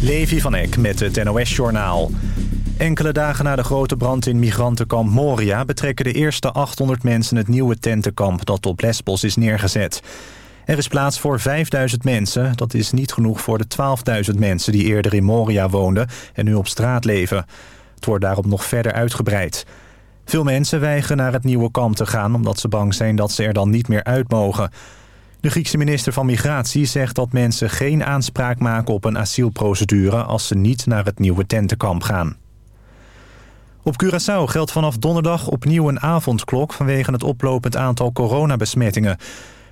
Levi van Eck met het NOS-journaal. Enkele dagen na de grote brand in migrantenkamp Moria... betrekken de eerste 800 mensen het nieuwe tentenkamp... dat op Lesbos is neergezet. Er is plaats voor 5000 mensen. Dat is niet genoeg voor de 12.000 mensen die eerder in Moria woonden... en nu op straat leven. Het wordt daarom nog verder uitgebreid. Veel mensen weigeren naar het nieuwe kamp te gaan... omdat ze bang zijn dat ze er dan niet meer uit mogen... De Griekse minister van Migratie zegt dat mensen geen aanspraak maken op een asielprocedure als ze niet naar het nieuwe tentenkamp gaan. Op Curaçao geldt vanaf donderdag opnieuw een avondklok vanwege het oplopend aantal coronabesmettingen.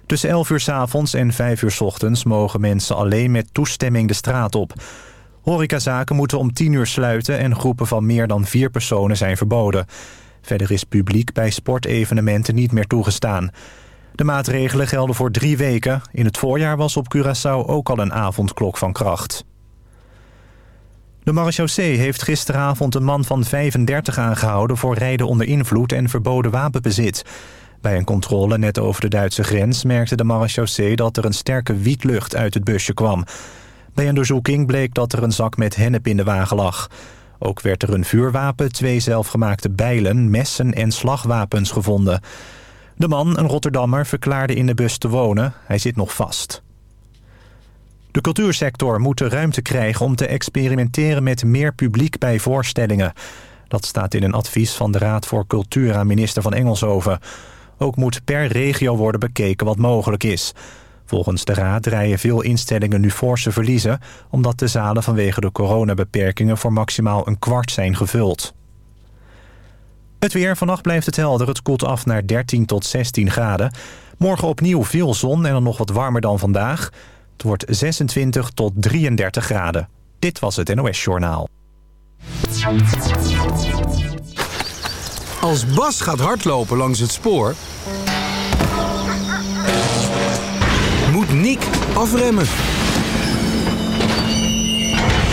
Tussen 11 uur s avonds en 5 uur s ochtends mogen mensen alleen met toestemming de straat op. Horecazaken moeten om 10 uur sluiten en groepen van meer dan vier personen zijn verboden. Verder is publiek bij sportevenementen niet meer toegestaan. De maatregelen gelden voor drie weken. In het voorjaar was op Curaçao ook al een avondklok van kracht. De marechaussee heeft gisteravond een man van 35 aangehouden... voor rijden onder invloed en verboden wapenbezit. Bij een controle net over de Duitse grens merkte de marechaussee... dat er een sterke wietlucht uit het busje kwam. Bij een doorzoeking bleek dat er een zak met hennep in de wagen lag. Ook werd er een vuurwapen, twee zelfgemaakte bijlen, messen en slagwapens gevonden... De man, een Rotterdammer, verklaarde in de bus te wonen. Hij zit nog vast. De cultuursector moet de ruimte krijgen om te experimenteren met meer publiek bij voorstellingen. Dat staat in een advies van de Raad voor Cultuur aan minister van Engelshoven. Ook moet per regio worden bekeken wat mogelijk is. Volgens de Raad draaien veel instellingen nu forse verliezen... omdat de zalen vanwege de coronabeperkingen voor maximaal een kwart zijn gevuld. Het weer, vannacht blijft het helder. Het koelt af naar 13 tot 16 graden. Morgen opnieuw veel zon en dan nog wat warmer dan vandaag. Het wordt 26 tot 33 graden. Dit was het NOS Journaal. Als Bas gaat hardlopen langs het spoor... moet Nick afremmen.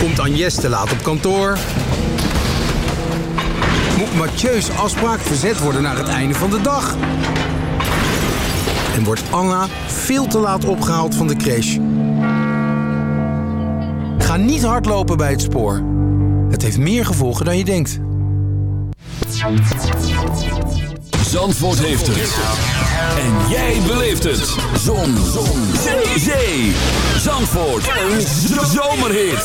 Komt Agnes te laat op kantoor moet Mathieu's afspraak verzet worden naar het einde van de dag. En wordt Anna veel te laat opgehaald van de crash. Ga niet hardlopen bij het spoor. Het heeft meer gevolgen dan je denkt. Zandvoort heeft het. En jij beleeft het. Zon. Zon. Zee. Zandvoort. Een zomerhit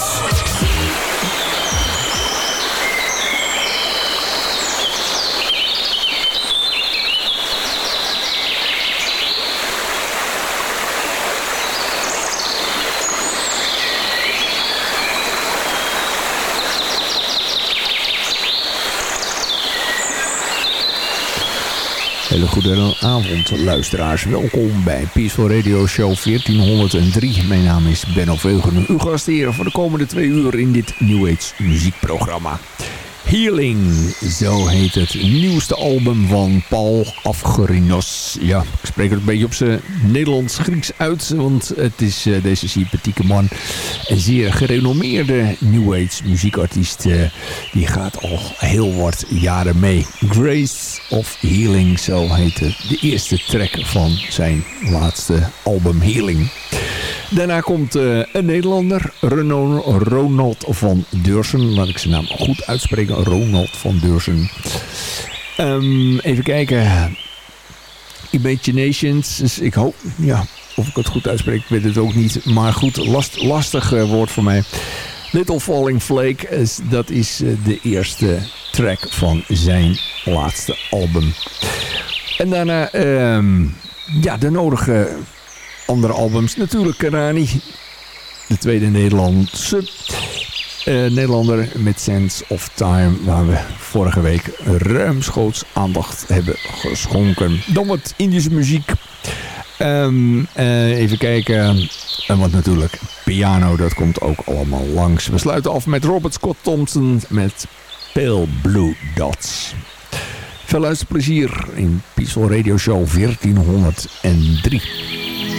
Hele goede avond, luisteraars. Welkom bij Peaceful Radio Show 1403. Mijn naam is Benno Veugen, uw gastheer voor de komende twee uur in dit New Age muziekprogramma. Healing, zo heet het nieuwste album van Paul Afgerinos. Ja, ik spreek het een beetje op zijn Nederlands-Grieks uit, want het is uh, deze sympathieke man. Een zeer gerenommeerde New Age muziekartiest. Uh, die gaat al heel wat jaren mee. Grace of Healing, zo het. De eerste track van zijn laatste album Healing. Daarna komt uh, een Nederlander, Ronald van Deursen. Laat ik zijn naam goed uitspreken. Ronald van Deursen. Um, even kijken. Imaginations. Dus ik hoop, ja, of ik het goed uitspreek, weet het ook niet. Maar goed, last, lastig uh, woord voor mij. Little Falling Flake, is, dat is uh, de eerste track van zijn laatste album. En daarna, um, ja, de nodige andere albums. Natuurlijk Karani, de tweede Nederlandse uh, Nederlander met Sense of Time, waar we vorige week ruimschoots aandacht hebben geschonken. Dan wat Indische muziek. Um, uh, even kijken. En wat natuurlijk piano, dat komt ook allemaal langs. We sluiten af met Robert Scott Thompson met Pale Blue Dots. Veel luisterplezier in Peaceful Radio Show 1403.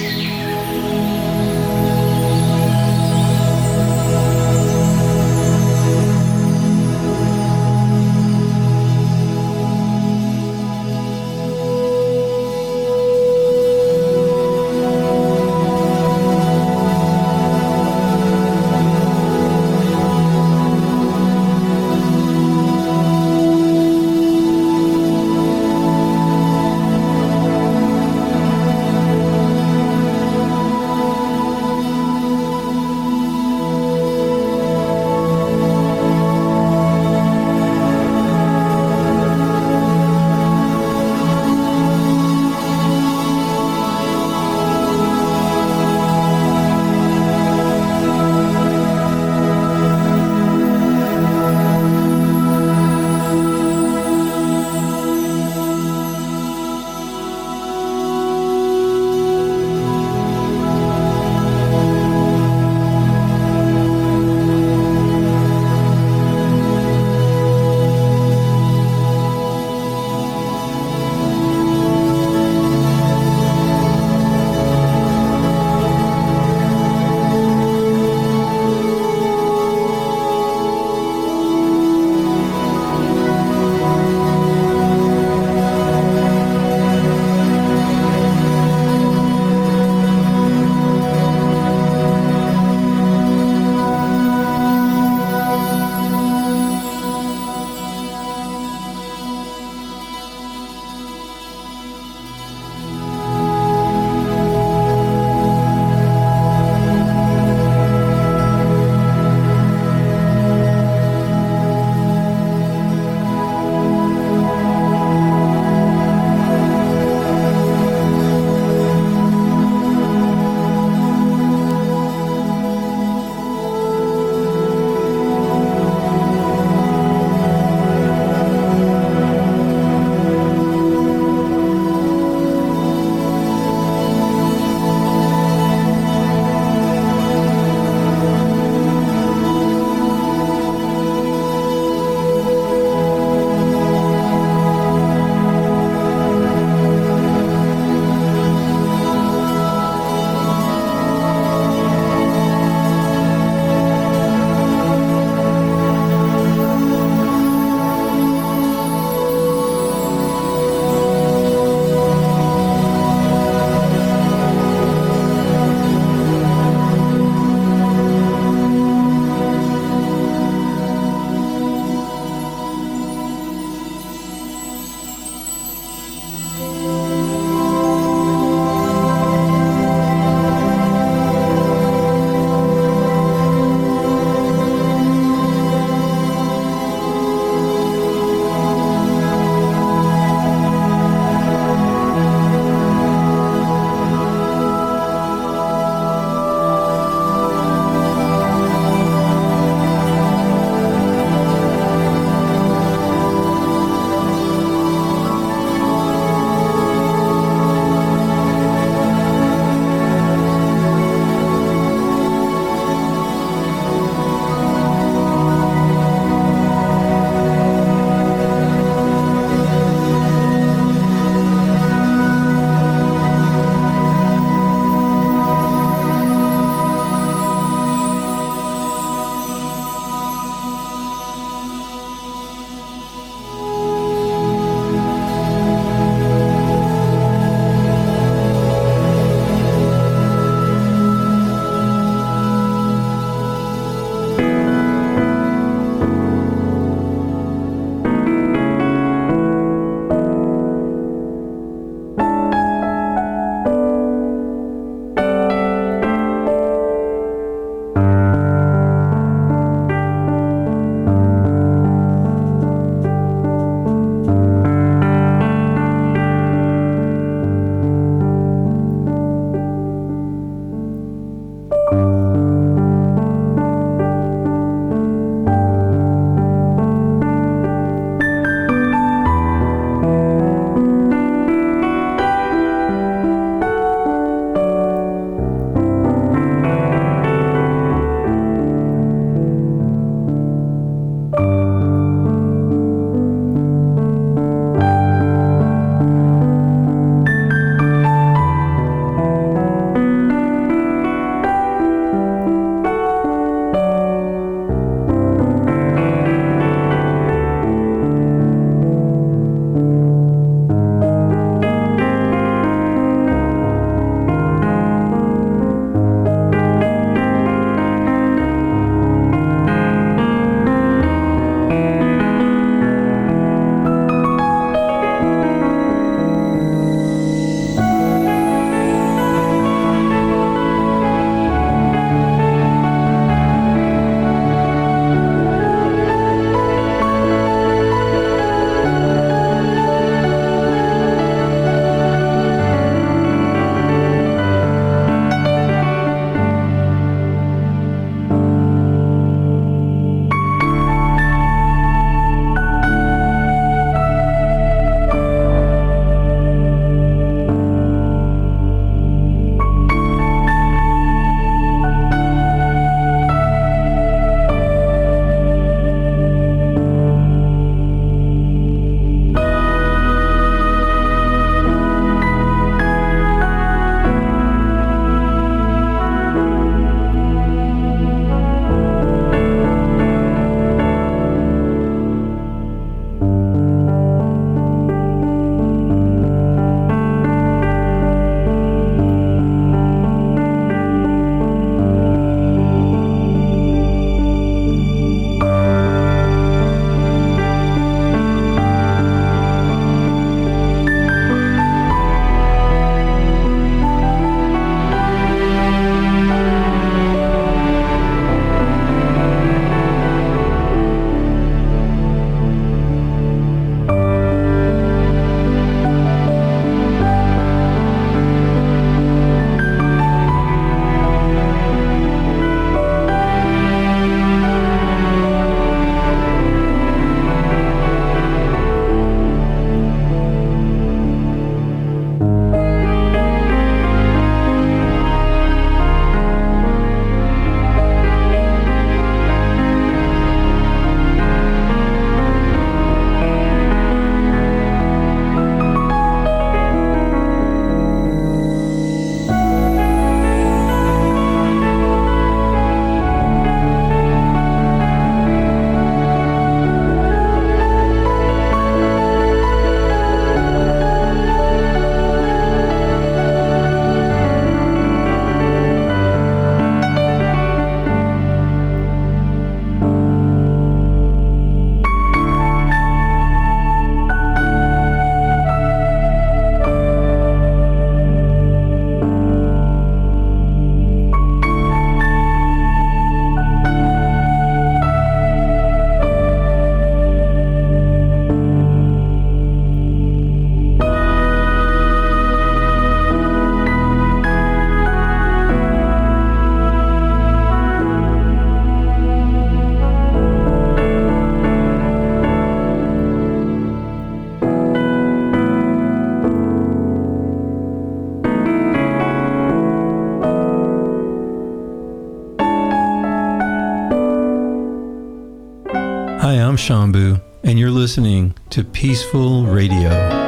Shambu, and you're listening to Peaceful Radio.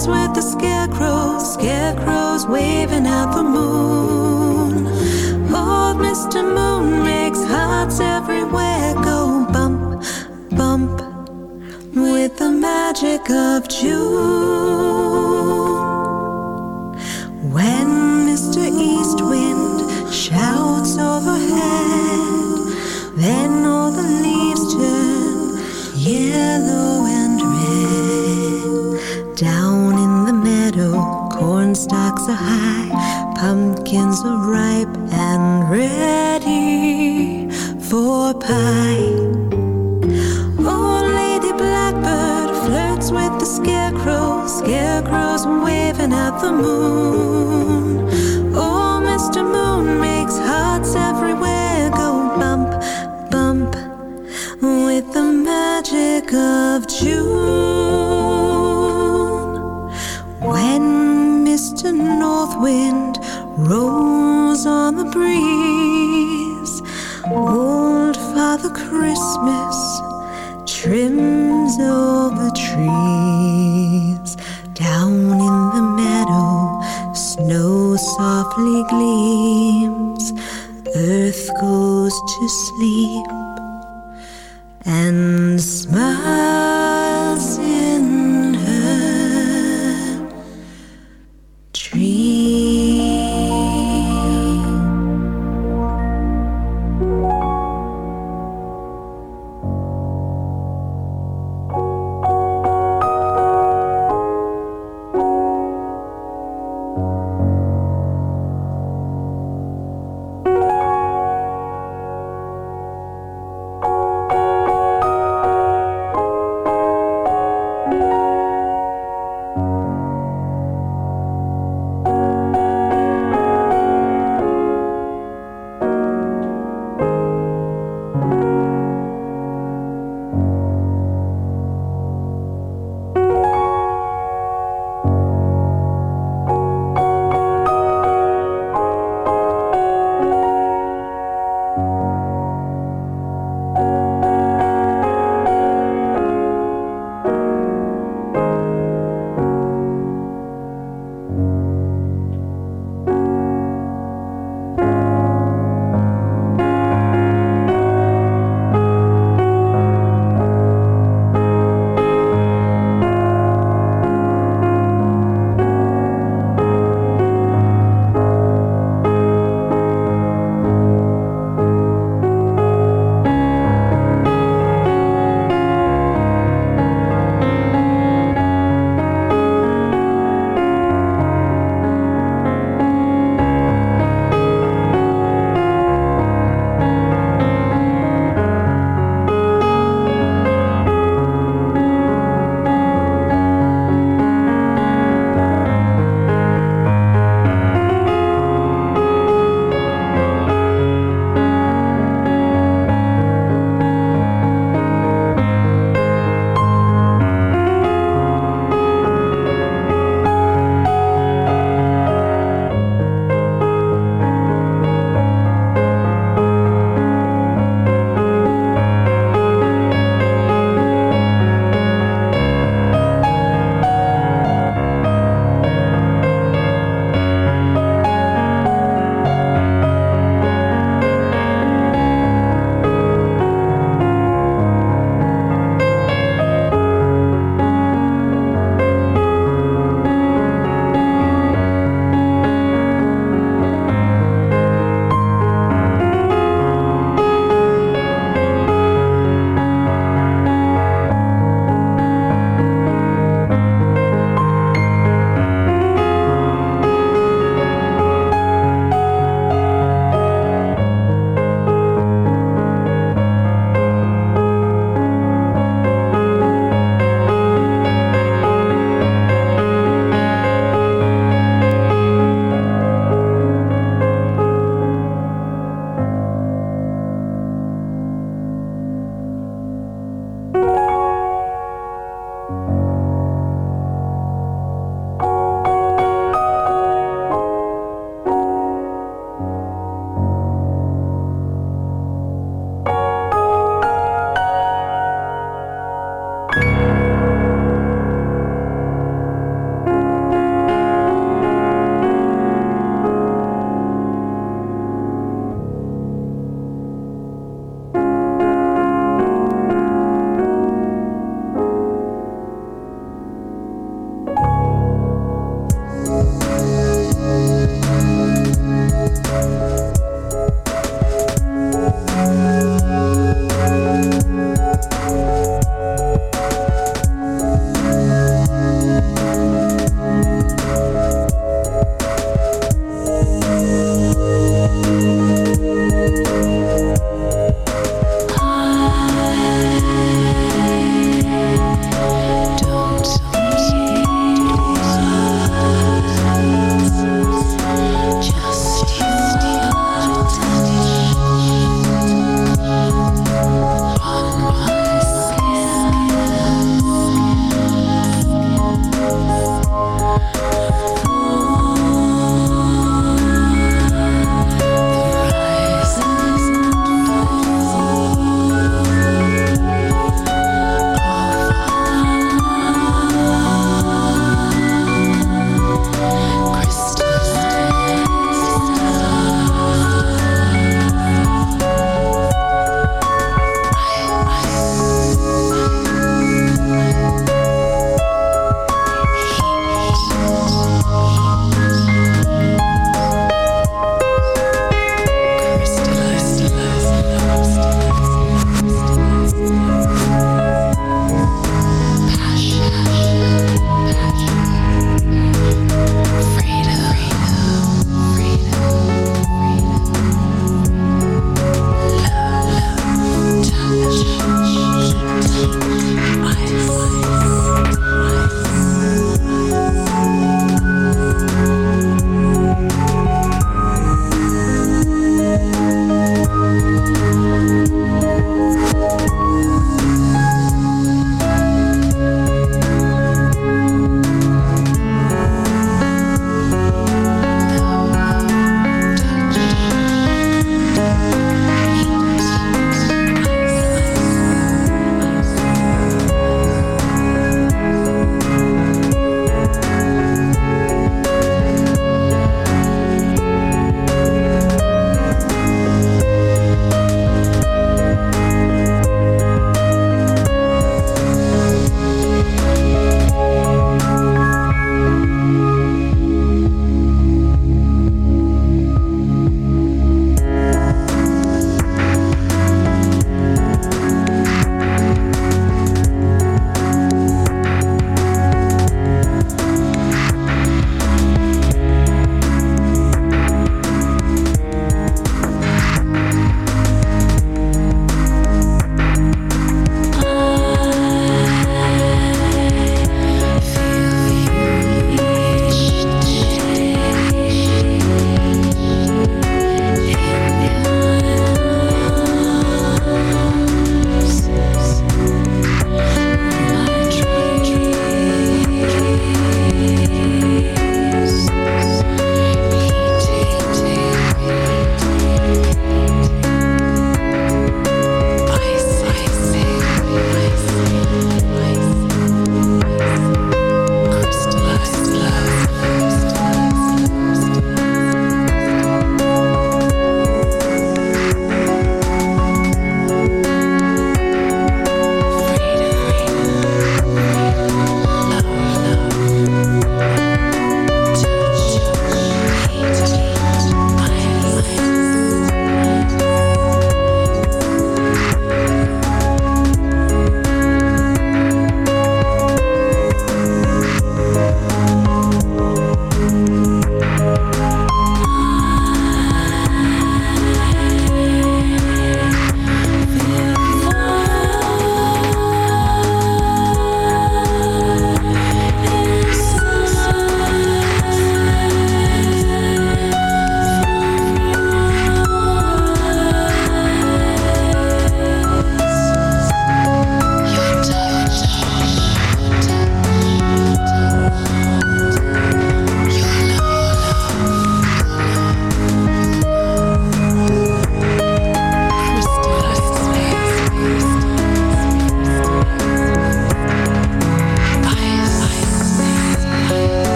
What's with the scarecrows? Scarecrows waving at the moon. Old Mr. Moon makes hearts everywhere go bump, bump with the magic of June. are high, pumpkins are ripe and ready for pie. Old Lady Blackbird flirts with the scarecrow, scarecrow's waving at the moon.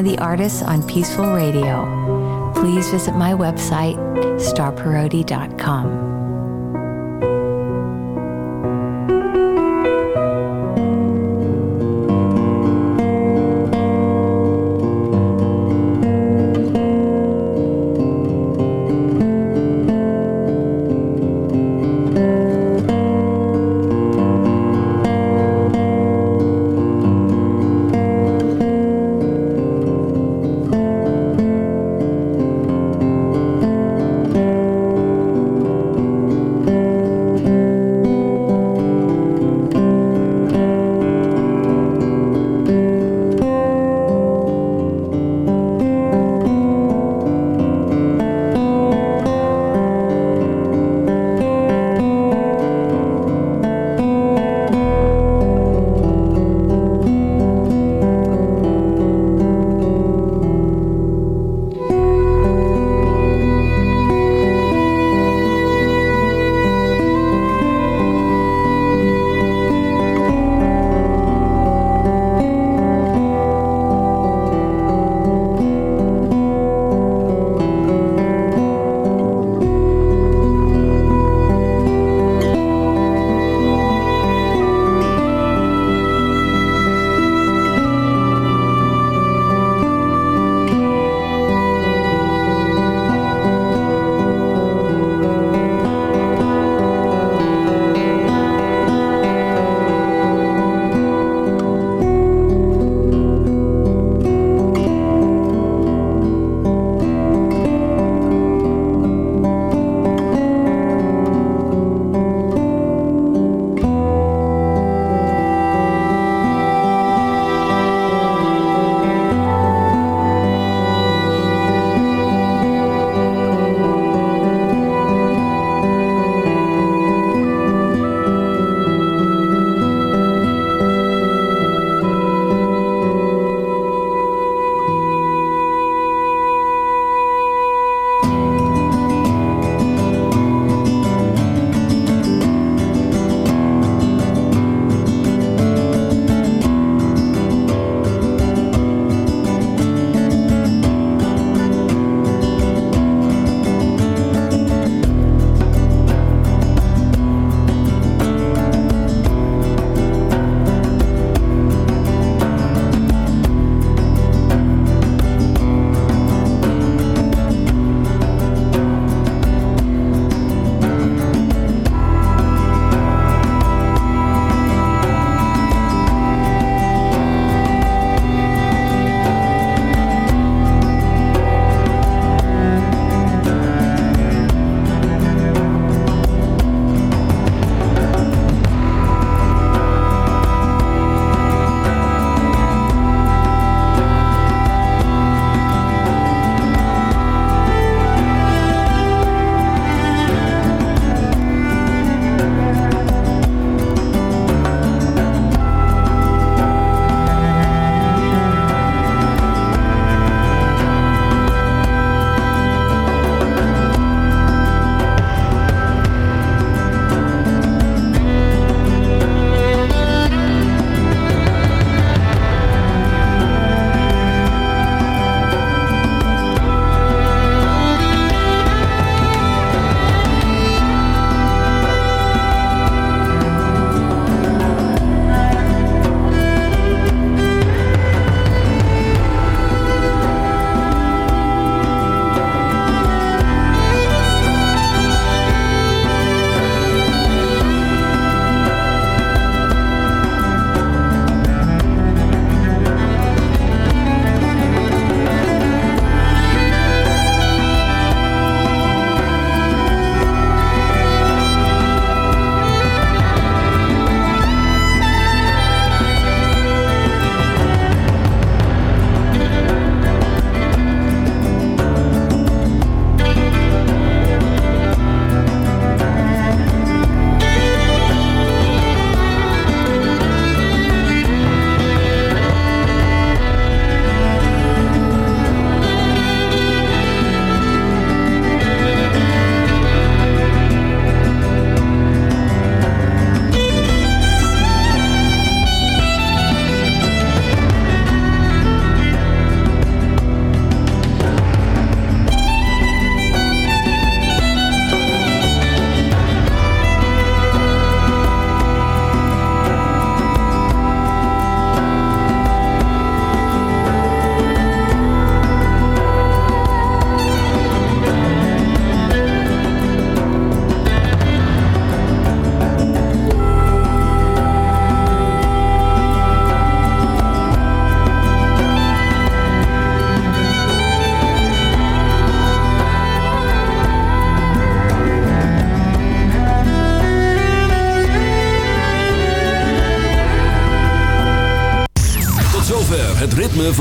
Of the artists on Peaceful Radio. Please visit my website, starparodi.com.